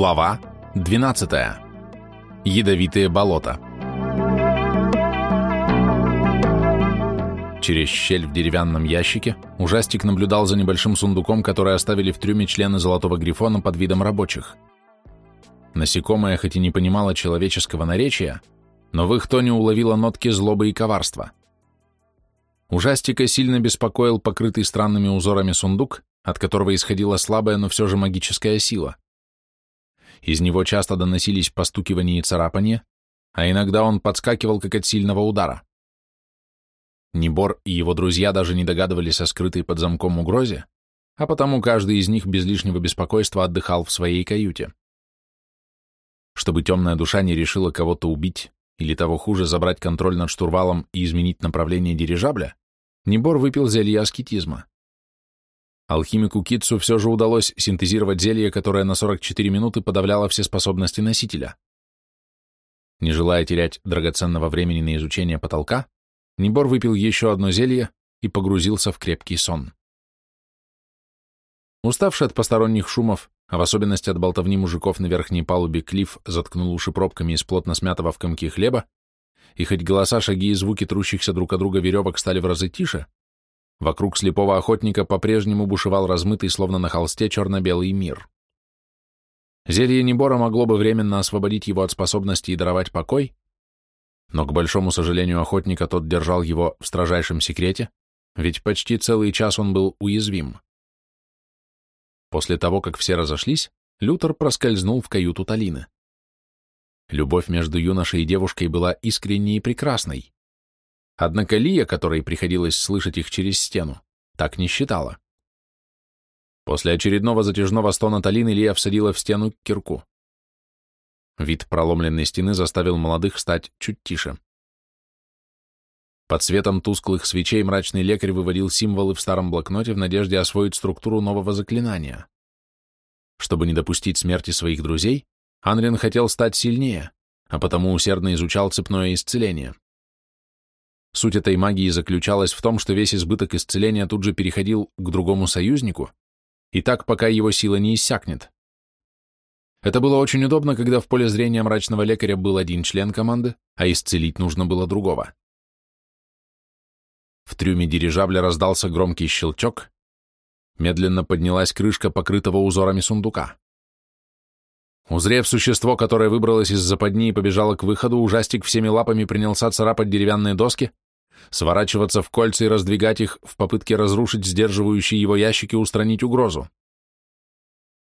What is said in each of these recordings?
Глава 12. Ядовитые болота. Через щель в деревянном ящике ужастик наблюдал за небольшим сундуком, который оставили в трюме члены Золотого Грифона под видом рабочих. Насекомое хоть и не понимало человеческого наречия, но в их тоне уловило нотки злобы и коварства. Ужастика сильно беспокоил покрытый странными узорами сундук, от которого исходила слабая, но все же магическая сила. Из него часто доносились постукивания и царапания, а иногда он подскакивал, как от сильного удара. Небор и его друзья даже не догадывались о скрытой под замком угрозе, а потому каждый из них без лишнего беспокойства отдыхал в своей каюте. Чтобы темная душа не решила кого-то убить или того хуже забрать контроль над штурвалом и изменить направление дирижабля, Небор выпил зелье аскетизма. Алхимику Китсу все же удалось синтезировать зелье, которое на 44 минуты подавляло все способности носителя. Не желая терять драгоценного времени на изучение потолка, Небор выпил еще одно зелье и погрузился в крепкий сон. Уставший от посторонних шумов, а в особенности от болтовни мужиков на верхней палубе, Клифф заткнул уши пробками из плотно смятого в комки хлеба, и хоть голоса, шаги и звуки трущихся друг от друга веревок стали в разы тише, Вокруг слепого охотника по-прежнему бушевал размытый, словно на холсте, черно-белый мир. Зелье Небора могло бы временно освободить его от способности и даровать покой, но, к большому сожалению охотника, тот держал его в строжайшем секрете, ведь почти целый час он был уязвим. После того, как все разошлись, Лютер проскользнул в каюту Талины. Любовь между юношей и девушкой была искренней и прекрасной. Однако Лия, которой приходилось слышать их через стену, так не считала. После очередного затяжного стона Талины Лия всадила в стену кирку. Вид проломленной стены заставил молодых стать чуть тише. Под светом тусклых свечей мрачный лекарь выводил символы в старом блокноте в надежде освоить структуру нового заклинания. Чтобы не допустить смерти своих друзей, Анрин хотел стать сильнее, а потому усердно изучал цепное исцеление. Суть этой магии заключалась в том, что весь избыток исцеления тут же переходил к другому союзнику, и так, пока его сила не иссякнет. Это было очень удобно, когда в поле зрения мрачного лекаря был один член команды, а исцелить нужно было другого. В трюме дирижабля раздался громкий щелчок, медленно поднялась крышка покрытого узорами сундука. Узрев существо, которое выбралось из западни и побежало к выходу, ужастик всеми лапами принялся царапать деревянные доски, сворачиваться в кольца и раздвигать их в попытке разрушить сдерживающие его ящики и устранить угрозу.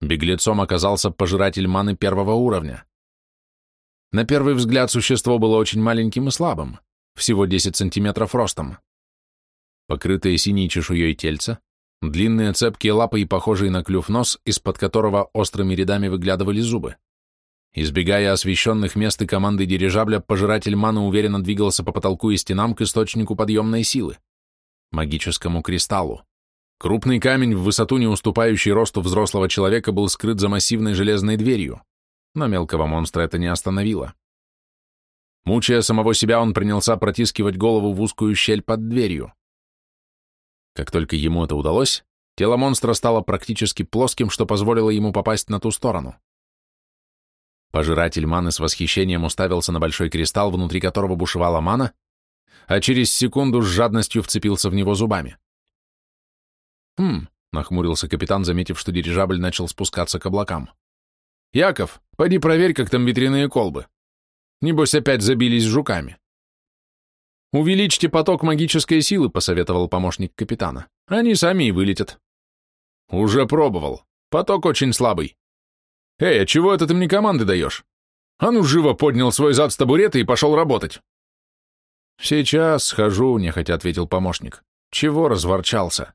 Беглецом оказался пожиратель маны первого уровня. На первый взгляд существо было очень маленьким и слабым, всего 10 сантиметров ростом. Покрытое синей чешуей тельце, длинные цепкие лапы и похожий на клюв нос, из-под которого острыми рядами выглядывали зубы. Избегая освещенных мест и команды дирижабля, пожиратель маны уверенно двигался по потолку и стенам к источнику подъемной силы — магическому кристаллу. Крупный камень в высоту, не уступающий росту взрослого человека, был скрыт за массивной железной дверью, но мелкого монстра это не остановило. Мучая самого себя, он принялся протискивать голову в узкую щель под дверью. Как только ему это удалось, тело монстра стало практически плоским, что позволило ему попасть на ту сторону. Пожиратель маны с восхищением уставился на большой кристалл, внутри которого бушевала мана, а через секунду с жадностью вцепился в него зубами. «Хм», — нахмурился капитан, заметив, что дирижабль начал спускаться к облакам. «Яков, пойди проверь, как там ветряные колбы. Небось, опять забились жуками». «Увеличьте поток магической силы», — посоветовал помощник капитана. «Они сами и вылетят». «Уже пробовал. Поток очень слабый. Эй, а чего это ты мне команды даешь? А ну живо поднял свой зад с табурета и пошел работать». «Сейчас схожу», — нехотя ответил помощник. «Чего разворчался?»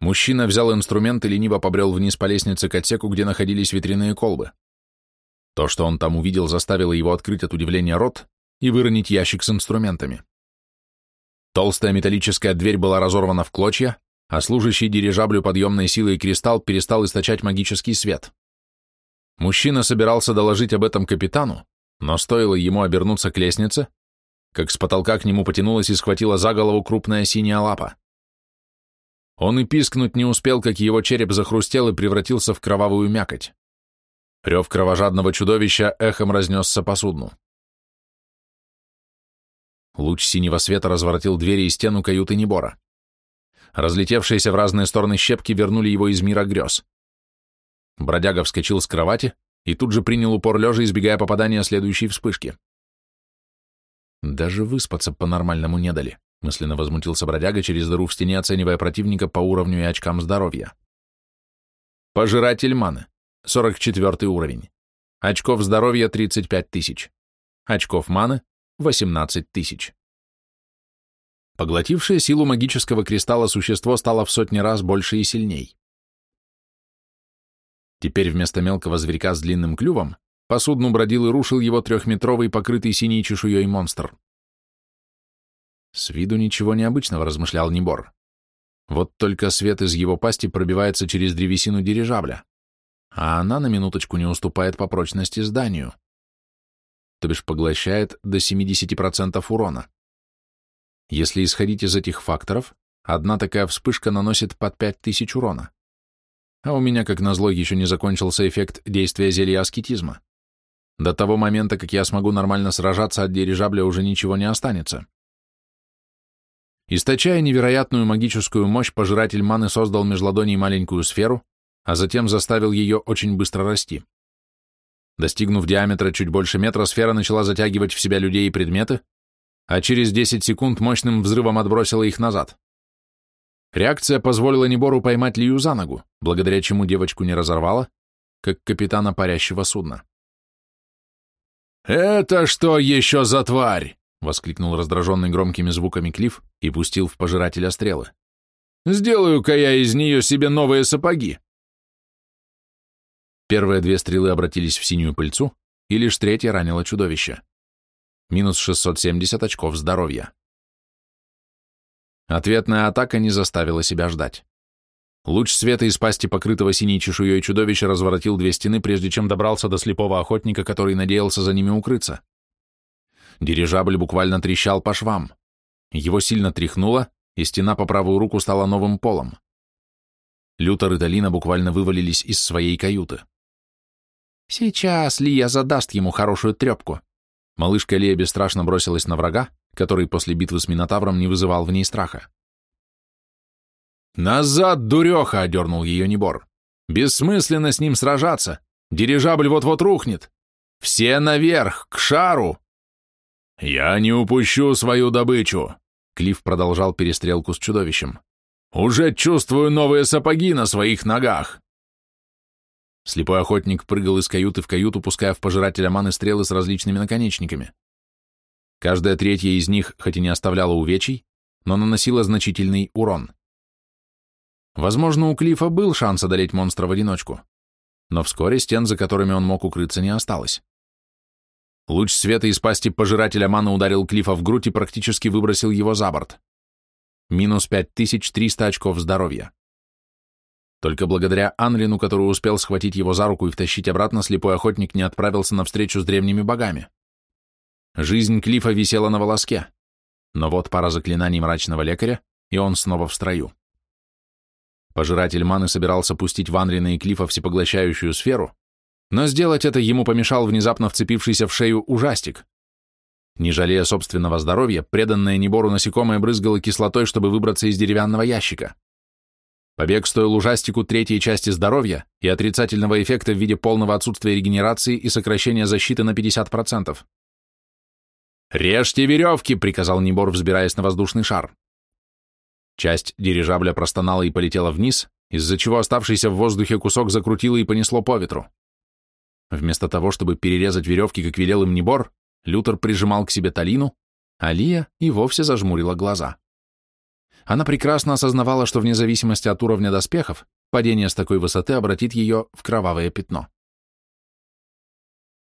Мужчина взял инструмент и лениво побрел вниз по лестнице к отсеку, где находились ветряные колбы. То, что он там увидел, заставило его открыть от удивления рот и выронить ящик с инструментами. Толстая металлическая дверь была разорвана в клочья, а служащий дирижаблю подъемной силой кристалл перестал источать магический свет. Мужчина собирался доложить об этом капитану, но стоило ему обернуться к лестнице, как с потолка к нему потянулась и схватила за голову крупная синяя лапа. Он и пискнуть не успел, как его череп захрустел и превратился в кровавую мякоть. Рев кровожадного чудовища эхом разнесся по судну. Луч синего света разворотил двери и стену каюты Небора. Разлетевшиеся в разные стороны щепки вернули его из мира грез. Бродяга вскочил с кровати и тут же принял упор лежа, избегая попадания следующей вспышки. Даже выспаться по-нормальному не дали, мысленно возмутился бродяга через дыру в стене, оценивая противника по уровню и очкам здоровья. Пожиратель маны. 44 уровень. Очков здоровья 35 тысяч. Очков маны 18 тысяч. Поглотившее силу магического кристалла существо стало в сотни раз больше и сильней. Теперь вместо мелкого зверька с длинным клювом по судну бродил и рушил его трехметровый, покрытый синей чешуей монстр. С виду ничего необычного, размышлял Небор. Вот только свет из его пасти пробивается через древесину дирижабля, а она на минуточку не уступает по прочности зданию, то бишь поглощает до 70% урона. Если исходить из этих факторов, одна такая вспышка наносит под 5000 урона. А у меня, как назло, еще не закончился эффект действия зелья аскетизма. До того момента, как я смогу нормально сражаться от дирижабля, уже ничего не останется. Источая невероятную магическую мощь, пожиратель маны создал меж ладоней маленькую сферу, а затем заставил ее очень быстро расти. Достигнув диаметра чуть больше метра, сфера начала затягивать в себя людей и предметы, а через 10 секунд мощным взрывом отбросила их назад. Реакция позволила Небору поймать Лию за ногу, благодаря чему девочку не разорвала, как капитана парящего судна. «Это что еще за тварь?» — воскликнул раздраженный громкими звуками Клифф и пустил в пожирателя стрелы. «Сделаю-ка я из нее себе новые сапоги!» Первые две стрелы обратились в синюю пыльцу, и лишь третья ранила чудовище. Минус 670 очков здоровья. Ответная атака не заставила себя ждать. Луч света из пасти покрытого синей чешуей чудовища разворотил две стены, прежде чем добрался до слепого охотника, который надеялся за ними укрыться. Дирижабль буквально трещал по швам. Его сильно тряхнуло, и стена по правую руку стала новым полом. Лютер и Долина буквально вывалились из своей каюты. «Сейчас Лия задаст ему хорошую трепку». Малышка Лия бесстрашно бросилась на врага, который после битвы с Минотавром не вызывал в ней страха. «Назад, дуреха!» — одернул ее Небор. «Бессмысленно с ним сражаться! Дирижабль вот-вот рухнет! Все наверх, к шару!» «Я не упущу свою добычу!» Клифф продолжал перестрелку с чудовищем. «Уже чувствую новые сапоги на своих ногах!» Слепой охотник прыгал из каюты в каюту, пуская в пожирателя маны стрелы с различными наконечниками. Каждая третья из них, хоть и не оставляла увечий, но наносила значительный урон. Возможно, у Клифа был шанс одолеть монстра в одиночку, но вскоре стен, за которыми он мог укрыться, не осталось. Луч света из пасти пожирателя мана ударил Клифа в грудь и практически выбросил его за борт. Минус 5300 очков здоровья. Только благодаря Анлину, который успел схватить его за руку и втащить обратно, слепой охотник не отправился на встречу с древними богами. Жизнь Клифа висела на волоске, но вот пара заклинаний мрачного лекаря, и он снова в строю. Пожиратель маны собирался пустить в Анрина и Клифа всепоглощающую сферу, но сделать это ему помешал внезапно вцепившийся в шею ужастик. Не жалея собственного здоровья, преданное Небору насекомое брызгало кислотой, чтобы выбраться из деревянного ящика. Побег стоил ужастику третьей части здоровья и отрицательного эффекта в виде полного отсутствия регенерации и сокращения защиты на 50%. «Режьте веревки!» — приказал Небор, взбираясь на воздушный шар. Часть дирижабля простонала и полетела вниз, из-за чего оставшийся в воздухе кусок закрутило и понесло по ветру. Вместо того, чтобы перерезать веревки, как велел им Небор, Лютер прижимал к себе Талину, а Лия и вовсе зажмурила глаза. Она прекрасно осознавала, что вне зависимости от уровня доспехов, падение с такой высоты обратит ее в кровавое пятно.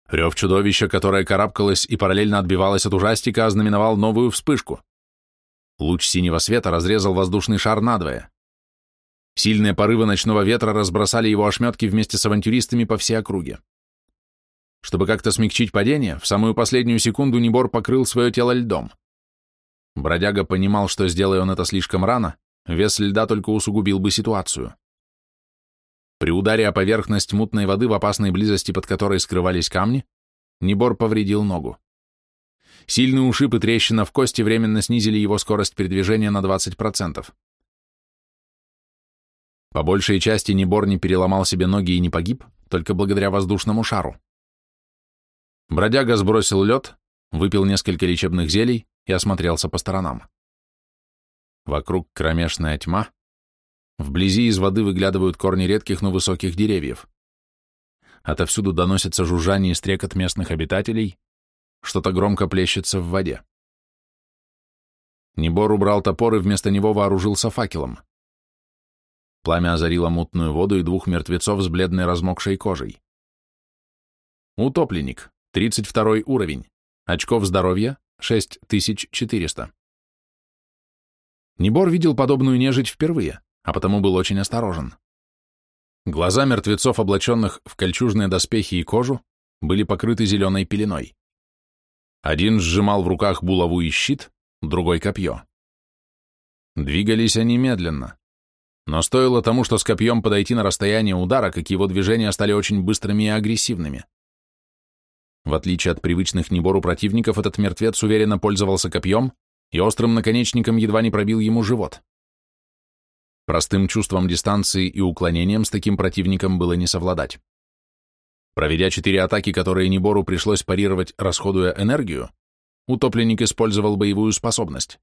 Рев чудовища, которое карабкалось и параллельно отбивалось от ужастика, ознаменовал новую вспышку. Луч синего света разрезал воздушный шар надвое. Сильные порывы ночного ветра разбросали его ошметки вместе с авантюристами по всей округе. Чтобы как-то смягчить падение, в самую последнюю секунду Небор покрыл свое тело льдом. Бродяга понимал, что сделая он это слишком рано, вес льда только усугубил бы ситуацию. При ударе о поверхность мутной воды в опасной близости, под которой скрывались камни, Небор повредил ногу. Сильный ушиб и трещина в кости временно снизили его скорость передвижения на 20%. По большей части Небор не переломал себе ноги и не погиб, только благодаря воздушному шару. Бродяга сбросил лед, выпил несколько лечебных зелий и осмотрелся по сторонам. Вокруг кромешная тьма, вблизи из воды выглядывают корни редких, но высоких деревьев. Отовсюду доносится жужжание и стрекот местных обитателей, что-то громко плещется в воде. Небор убрал топор и вместо него вооружился факелом. Пламя озарило мутную воду и двух мертвецов с бледной размокшей кожей. Утопленник, 32 уровень, очков здоровья 6400. Небор видел подобную нежить впервые, а потому был очень осторожен. Глаза мертвецов, облаченных в кольчужные доспехи и кожу, были покрыты зеленой пеленой. Один сжимал в руках булаву и щит, другой — копье. Двигались они медленно, но стоило тому, что с копьем подойти на расстояние удара, как его движения стали очень быстрыми и агрессивными. В отличие от привычных Небору противников, этот мертвец уверенно пользовался копьем и острым наконечником едва не пробил ему живот. Простым чувством дистанции и уклонением с таким противником было не совладать. Проведя четыре атаки, которые Небору пришлось парировать, расходуя энергию, утопленник использовал боевую способность.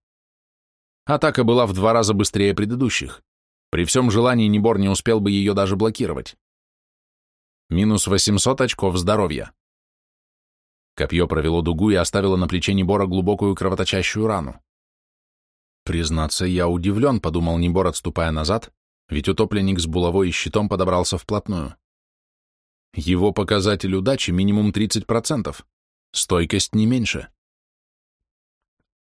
Атака была в два раза быстрее предыдущих. При всем желании Небор не успел бы ее даже блокировать. Минус 800 очков здоровья. Копье провело дугу и оставило на плече Небора глубокую кровоточащую рану. «Признаться, я удивлен», — подумал Небор, отступая назад, ведь утопленник с булавой и щитом подобрался вплотную. Его показатель удачи минимум 30%, стойкость не меньше.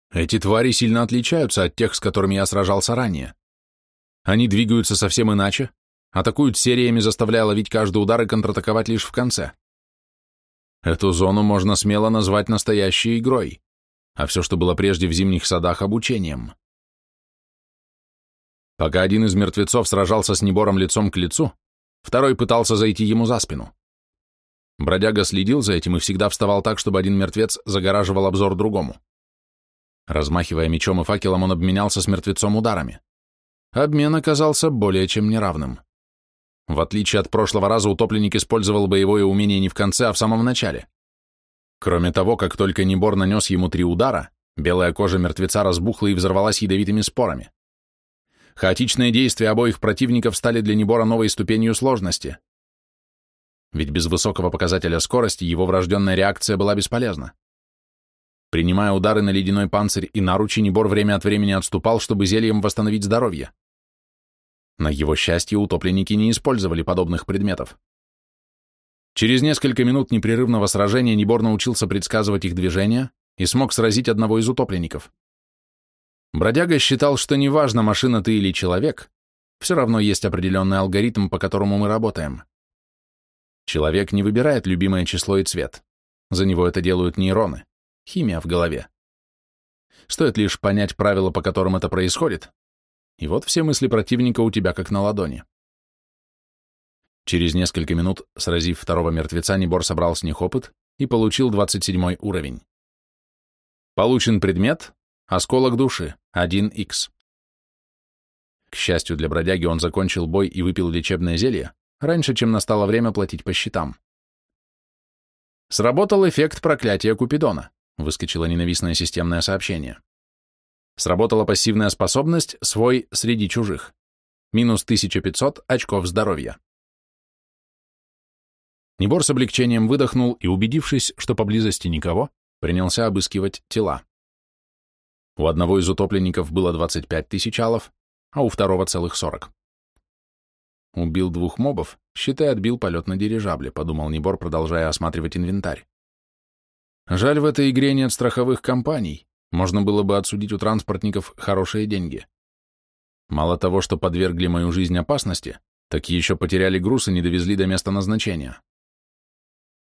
Эти твари сильно отличаются от тех, с которыми я сражался ранее. Они двигаются совсем иначе, атакуют сериями, заставляя ловить каждый удар и контратаковать лишь в конце. Эту зону можно смело назвать настоящей игрой, а все, что было прежде в зимних садах, обучением. Пока один из мертвецов сражался с Небором лицом к лицу, второй пытался зайти ему за спину. Бродяга следил за этим и всегда вставал так, чтобы один мертвец загораживал обзор другому. Размахивая мечом и факелом, он обменялся с мертвецом ударами. Обмен оказался более чем неравным. В отличие от прошлого раза, утопленник использовал боевое умение не в конце, а в самом начале. Кроме того, как только Небор нанес ему три удара, белая кожа мертвеца разбухла и взорвалась ядовитыми спорами. Хаотичные действия обоих противников стали для Небора новой ступенью сложности. Ведь без высокого показателя скорости его врожденная реакция была бесполезна. Принимая удары на ледяной панцирь и наручи, Небор время от времени отступал, чтобы зельем восстановить здоровье. На его счастье утопленники не использовали подобных предметов. Через несколько минут непрерывного сражения Небор научился предсказывать их движения и смог сразить одного из утопленников. Бродяга считал, что неважно, машина ты или человек, все равно есть определенный алгоритм, по которому мы работаем. Человек не выбирает любимое число и цвет. За него это делают нейроны, химия в голове. Стоит лишь понять правила, по которым это происходит, и вот все мысли противника у тебя как на ладони. Через несколько минут, сразив второго мертвеца, Небор собрал с них опыт и получил 27 уровень. Получен предмет «Осколок души» 1х. К счастью для бродяги, он закончил бой и выпил лечебное зелье, раньше, чем настало время платить по счетам. Сработал эффект проклятия Купидона, выскочило ненавистное системное сообщение. Сработала пассивная способность «Свой среди чужих». Минус 1500 очков здоровья. Небор с облегчением выдохнул и, убедившись, что поблизости никого, принялся обыскивать тела. У одного из утопленников было 25 тысяч алов, а у второго целых 40. Убил двух мобов, считай, отбил полет на дирижабле, подумал Небор, продолжая осматривать инвентарь. Жаль, в этой игре нет страховых компаний. Можно было бы отсудить у транспортников хорошие деньги. Мало того, что подвергли мою жизнь опасности, так еще потеряли груз и не довезли до места назначения.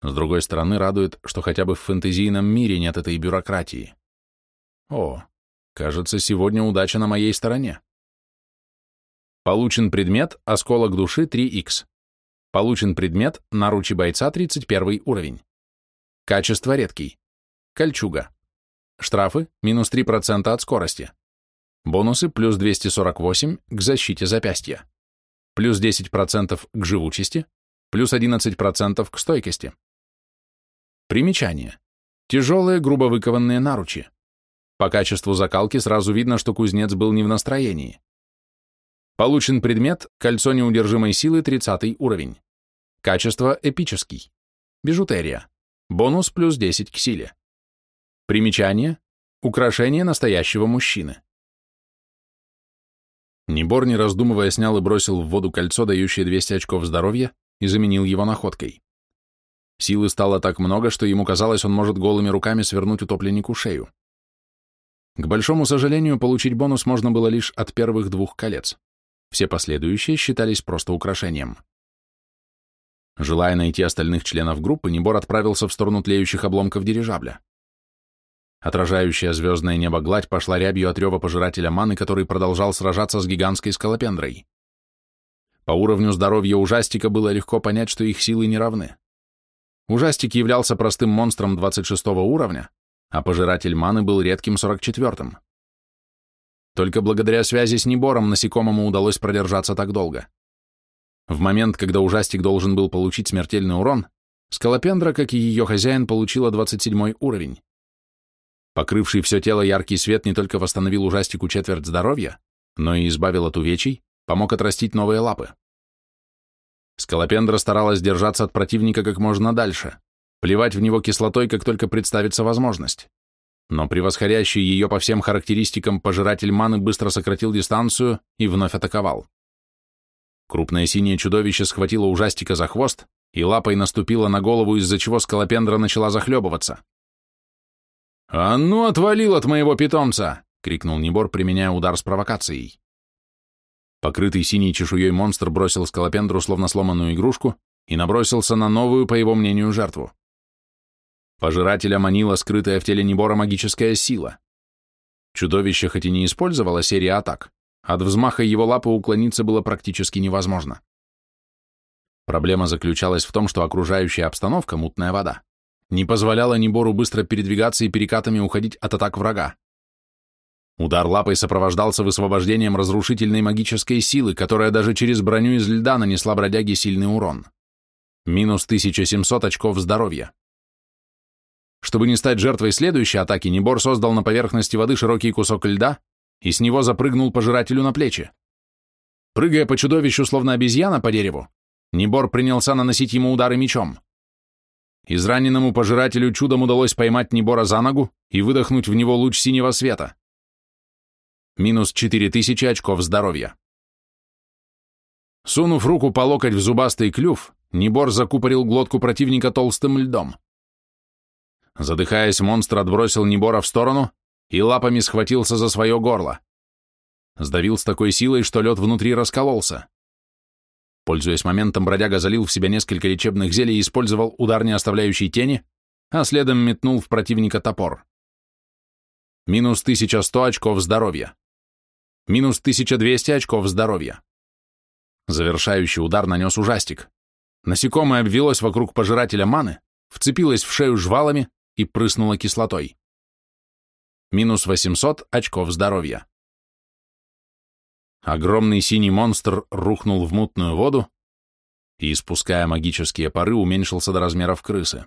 С другой стороны, радует, что хотя бы в фэнтезийном мире нет этой бюрократии. О, кажется, сегодня удача на моей стороне. Получен предмет «Осколок души 3х», Получен предмет наручи бойца 31 уровень. Качество редкий. Кольчуга. Штрафы минус 3% от скорости. Бонусы плюс 248 к защите запястья. Плюс 10% к живучести. Плюс 11% к стойкости. Примечание. Тяжелые, грубо выкованные наручи. По качеству закалки сразу видно, что кузнец был не в настроении. Получен предмет «Кольцо неудержимой силы» 30 уровень. Качество эпический. Бижутерия. Бонус плюс 10 к силе. Примечание. Украшение настоящего мужчины. Небор, не раздумывая, снял и бросил в воду кольцо, дающее 200 очков здоровья, и заменил его находкой. Силы стало так много, что ему казалось, он может голыми руками свернуть утопленнику шею. К большому сожалению, получить бонус можно было лишь от первых двух колец. Все последующие считались просто украшением. Желая найти остальных членов группы, Небор отправился в сторону тлеющих обломков дирижабля. Отражающая звездное небо гладь пошла рябью от рева пожирателя маны, который продолжал сражаться с гигантской скалопендрой. По уровню здоровья ужастика было легко понять, что их силы не равны. Ужастик являлся простым монстром 26 уровня, а пожиратель маны был редким 44-м. Только благодаря связи с Небором насекомому удалось продержаться так долго. В момент, когда ужастик должен был получить смертельный урон, скалопендра, как и ее хозяин, получила 27 уровень. Покрывший все тело яркий свет не только восстановил ужастику четверть здоровья, но и избавил от увечий, помог отрастить новые лапы. Скалопендра старалась держаться от противника как можно дальше, плевать в него кислотой, как только представится возможность. Но превосходящий ее по всем характеристикам пожиратель маны быстро сократил дистанцию и вновь атаковал. Крупное синее чудовище схватило ужастика за хвост и лапой наступило на голову, из-за чего скалопендра начала захлебываться. «А ну, отвалил от моего питомца!» — крикнул Небор, применяя удар с провокацией. Покрытый синей чешуей монстр бросил скалопендру словно сломанную игрушку и набросился на новую, по его мнению, жертву. Пожирателя манила скрытая в теле Небора магическая сила. Чудовище хоть и не использовало серии атак, от взмаха его лапы уклониться было практически невозможно. Проблема заключалась в том, что окружающая обстановка, мутная вода, не позволяло Небору быстро передвигаться и перекатами уходить от атак врага. Удар лапой сопровождался высвобождением разрушительной магической силы, которая даже через броню из льда нанесла бродяге сильный урон. Минус 1700 очков здоровья. Чтобы не стать жертвой следующей атаки, Небор создал на поверхности воды широкий кусок льда и с него запрыгнул пожирателю на плечи. Прыгая по чудовищу, словно обезьяна по дереву, Небор принялся наносить ему удары мечом. Израненному пожирателю чудом удалось поймать Небора за ногу и выдохнуть в него луч синего света. Минус 4000 очков здоровья. Сунув руку по локоть в зубастый клюв, Небор закупорил глотку противника толстым льдом. Задыхаясь, монстр отбросил Небора в сторону и лапами схватился за свое горло. Сдавил с такой силой, что лед внутри раскололся. Пользуясь моментом, бродяга залил в себя несколько лечебных зелий и использовал удар, не оставляющий тени, а следом метнул в противника топор. Минус 1100 очков здоровья. Минус 1200 очков здоровья. Завершающий удар нанес ужастик. Насекомое обвелось вокруг пожирателя маны, вцепилось в шею жвалами и прыснуло кислотой. Минус 800 очков здоровья. Огромный синий монстр рухнул в мутную воду и, испуская магические пары, уменьшился до размеров крысы.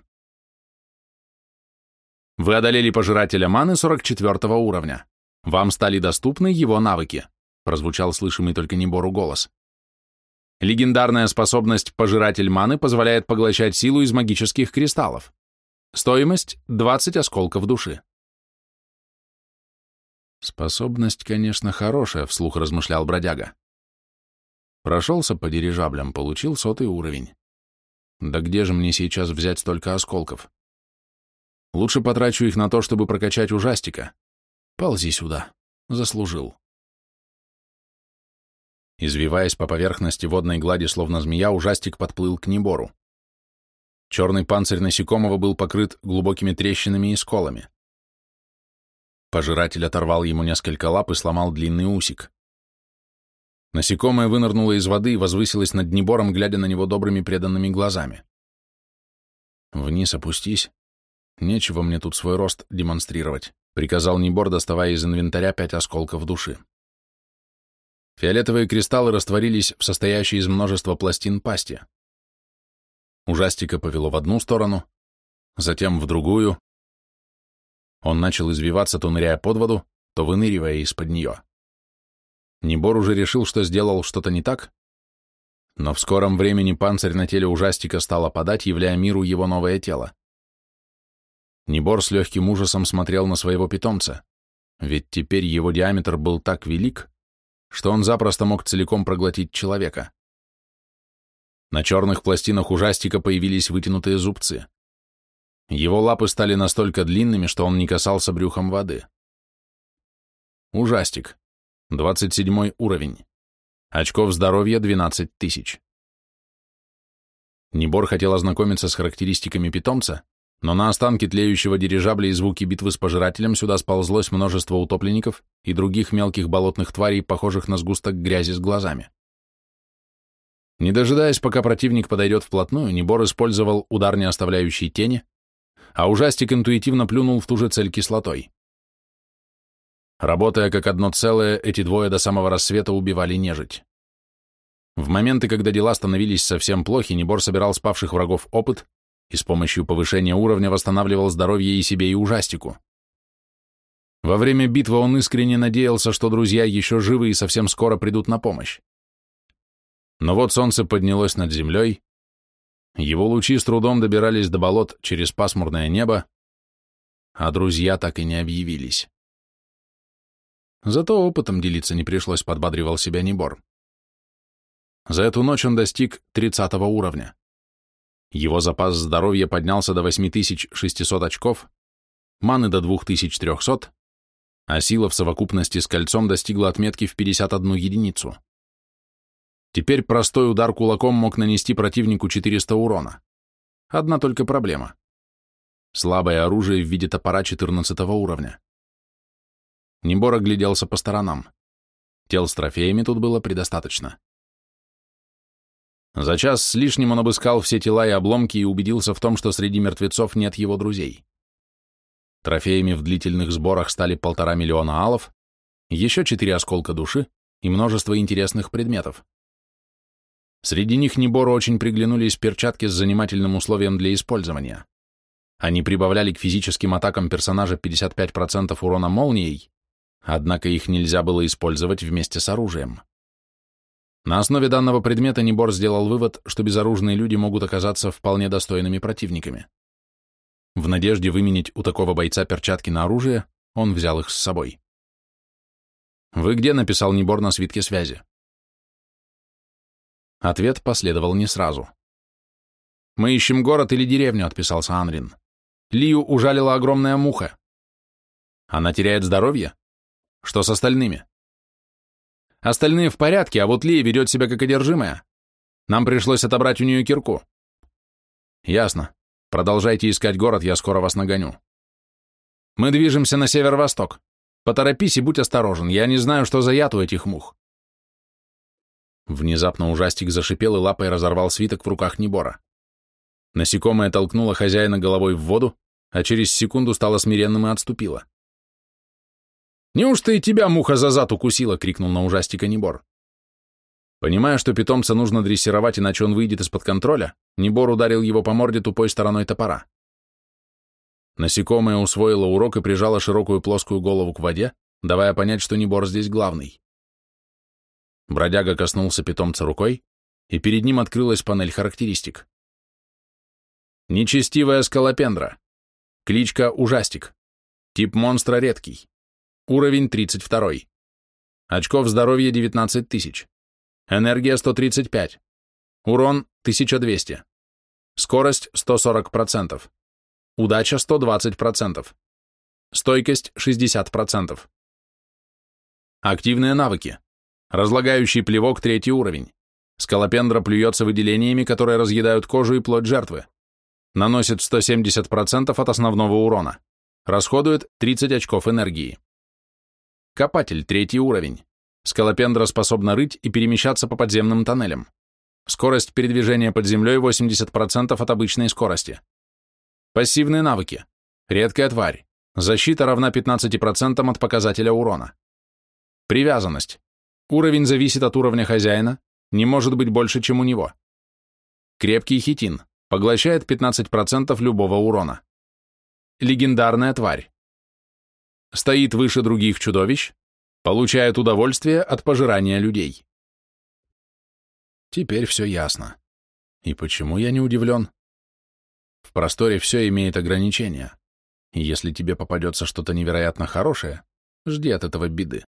Вы одолели пожирателя маны 44 уровня. Вам стали доступны его навыки, прозвучал слышимый только Небору голос. Легендарная способность «Пожиратель маны» позволяет поглощать силу из магических кристаллов. Стоимость – 20 осколков души. Способность, конечно, хорошая, вслух размышлял бродяга. Прошелся по дирижаблям, получил сотый уровень. Да где же мне сейчас взять столько осколков? Лучше потрачу их на то, чтобы прокачать ужастика. Ползи сюда. Заслужил. Извиваясь по поверхности водной глади, словно змея, ужастик подплыл к Небору. Черный панцирь насекомого был покрыт глубокими трещинами и сколами. Пожиратель оторвал ему несколько лап и сломал длинный усик. Насекомое вынырнуло из воды и возвысилось над Небором, глядя на него добрыми преданными глазами. «Вниз опустись. Нечего мне тут свой рост демонстрировать», — приказал Небор, доставая из инвентаря пять осколков души. Фиолетовые кристаллы растворились в состоящей из множества пластин пасти. Ужастика повело в одну сторону, затем в другую. Он начал извиваться, то ныряя под воду, то выныривая из-под нее. Небор уже решил, что сделал что-то не так, но в скором времени панцирь на теле ужастика стал опадать, являя миру его новое тело. Небор с легким ужасом смотрел на своего питомца, ведь теперь его диаметр был так велик, что он запросто мог целиком проглотить человека. На черных пластинах ужастика появились вытянутые зубцы. Его лапы стали настолько длинными, что он не касался брюхом воды. Ужастик. 27 уровень. Очков здоровья 12 тысяч. Небор хотел ознакомиться с характеристиками питомца, но на останки тлеющего дирижабля и звуки битвы с пожирателем сюда сползлось множество утопленников и других мелких болотных тварей, похожих на сгусток грязи с глазами. Не дожидаясь, пока противник подойдет вплотную, Небор использовал удар, не оставляющий тени, а ужастик интуитивно плюнул в ту же цель кислотой. Работая как одно целое, эти двое до самого рассвета убивали нежить. В моменты, когда дела становились совсем плохи, Небор собирал спавших врагов опыт и с помощью повышения уровня восстанавливал здоровье и себе, и ужастику. Во время битвы он искренне надеялся, что друзья еще живы и совсем скоро придут на помощь. Но вот солнце поднялось над землей, его лучи с трудом добирались до болот через пасмурное небо, а друзья так и не объявились. Зато опытом делиться не пришлось, подбадривал себя Небор. За эту ночь он достиг 30 уровня. Его запас здоровья поднялся до 8600 очков, маны до 2300, а сила в совокупности с кольцом достигла отметки в 51 единицу. Теперь простой удар кулаком мог нанести противнику 400 урона. Одна только проблема. Слабое оружие в виде топора 14 уровня. Небор огляделся по сторонам. Тел с трофеями тут было предостаточно. За час с лишним он обыскал все тела и обломки и убедился в том, что среди мертвецов нет его друзей. Трофеями в длительных сборах стали полтора миллиона алов, еще четыре осколка души и множество интересных предметов. Среди них Небору очень приглянулись перчатки с занимательным условием для использования. Они прибавляли к физическим атакам персонажа 55% урона молнией, однако их нельзя было использовать вместе с оружием. На основе данного предмета Небор сделал вывод, что безоружные люди могут оказаться вполне достойными противниками. В надежде выменить у такого бойца перчатки на оружие, он взял их с собой. «Вы где?» — написал Небор на свитке связи. Ответ последовал не сразу. «Мы ищем город или деревню», — отписался Анрин. «Лию ужалила огромная муха. Она теряет здоровье? Что с остальными? Остальные в порядке, а вот Лия ведет себя как одержимая. Нам пришлось отобрать у нее кирку. Ясно. Продолжайте искать город, я скоро вас нагоню. Мы движемся на северо-восток. Поторопись и будь осторожен, я не знаю, что за яд у этих мух. Внезапно ужастик зашипел и лапой разорвал свиток в руках Небора. Насекомое толкнуло хозяина головой в воду, а через секунду стало смиренным и отступило. «Неужто и тебя муха за зад укусила?» — крикнул на ужастика Небор. Понимая, что питомца нужно дрессировать, иначе он выйдет из-под контроля, Небор ударил его по морде тупой стороной топора. Насекомое усвоило урок и прижало широкую плоскую голову к воде, давая понять, что Небор здесь главный. Бродяга коснулся питомца рукой, и перед ним открылась панель характеристик. Нечестивая скалопендра. Кличка Ужастик. Тип монстра редкий. Уровень 32. Очков здоровья 19 тысяч. Энергия 135. Урон 1200. Скорость 140%. Удача 120%. Стойкость 60%. Активные навыки. Разлагающий плевок третий уровень. Скалопендра плюется выделениями, которые разъедают кожу и плоть жертвы. Наносит 170% от основного урона. Расходует 30 очков энергии. Копатель, третий уровень. Скалопендра способна рыть и перемещаться по подземным тоннелям. Скорость передвижения под землей 80% от обычной скорости. Пассивные навыки. Редкая тварь. Защита равна 15% от показателя урона. Привязанность. Уровень зависит от уровня хозяина, не может быть больше, чем у него. Крепкий хитин. Поглощает 15% любого урона. Легендарная тварь. Стоит выше других чудовищ, получает удовольствие от пожирания людей. Теперь все ясно. И почему я не удивлен? В просторе все имеет ограничения. И если тебе попадется что-то невероятно хорошее, жди от этого беды.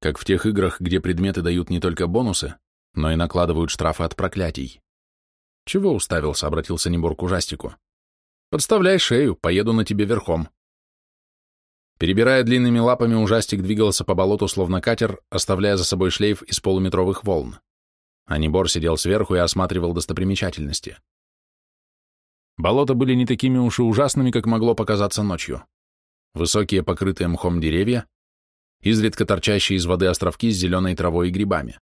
Как в тех играх, где предметы дают не только бонусы, но и накладывают штрафы от проклятий. Чего уставился, обратился Небор к ужастику. Подставляй шею, поеду на тебе верхом. Перебирая длинными лапами, ужастик двигался по болоту, словно катер, оставляя за собой шлейф из полуметровых волн. А Небор сидел сверху и осматривал достопримечательности. Болота были не такими уж и ужасными, как могло показаться ночью. Высокие, покрытые мхом деревья, изредка торчащие из воды островки с зеленой травой и грибами,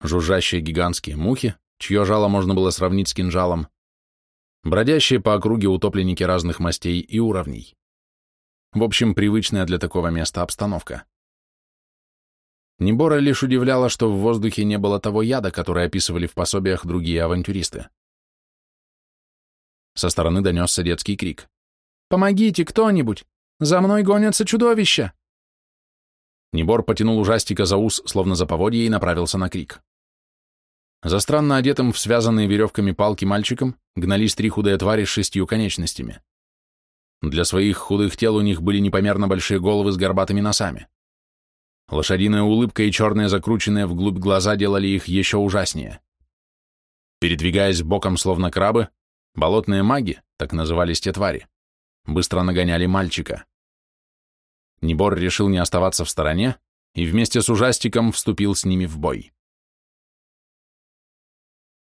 жужжащие гигантские мухи, чье жало можно было сравнить с кинжалом, бродящие по округе утопленники разных мастей и уровней. В общем, привычная для такого места обстановка. Небора лишь удивляла, что в воздухе не было того яда, который описывали в пособиях другие авантюристы. Со стороны донесся детский крик. «Помогите кто-нибудь! За мной гонятся чудовища!» Небор потянул ужастика за ус, словно за поводье, и направился на крик. За странно одетым в связанные веревками палки мальчиком гнались три худые твари с шестью конечностями. Для своих худых тел у них были непомерно большие головы с горбатыми носами. Лошадиная улыбка и черные закрученные вглубь глаза делали их еще ужаснее. Передвигаясь боком, словно крабы, Болотные маги, так назывались те твари, быстро нагоняли мальчика. Небор решил не оставаться в стороне и вместе с ужастиком вступил с ними в бой.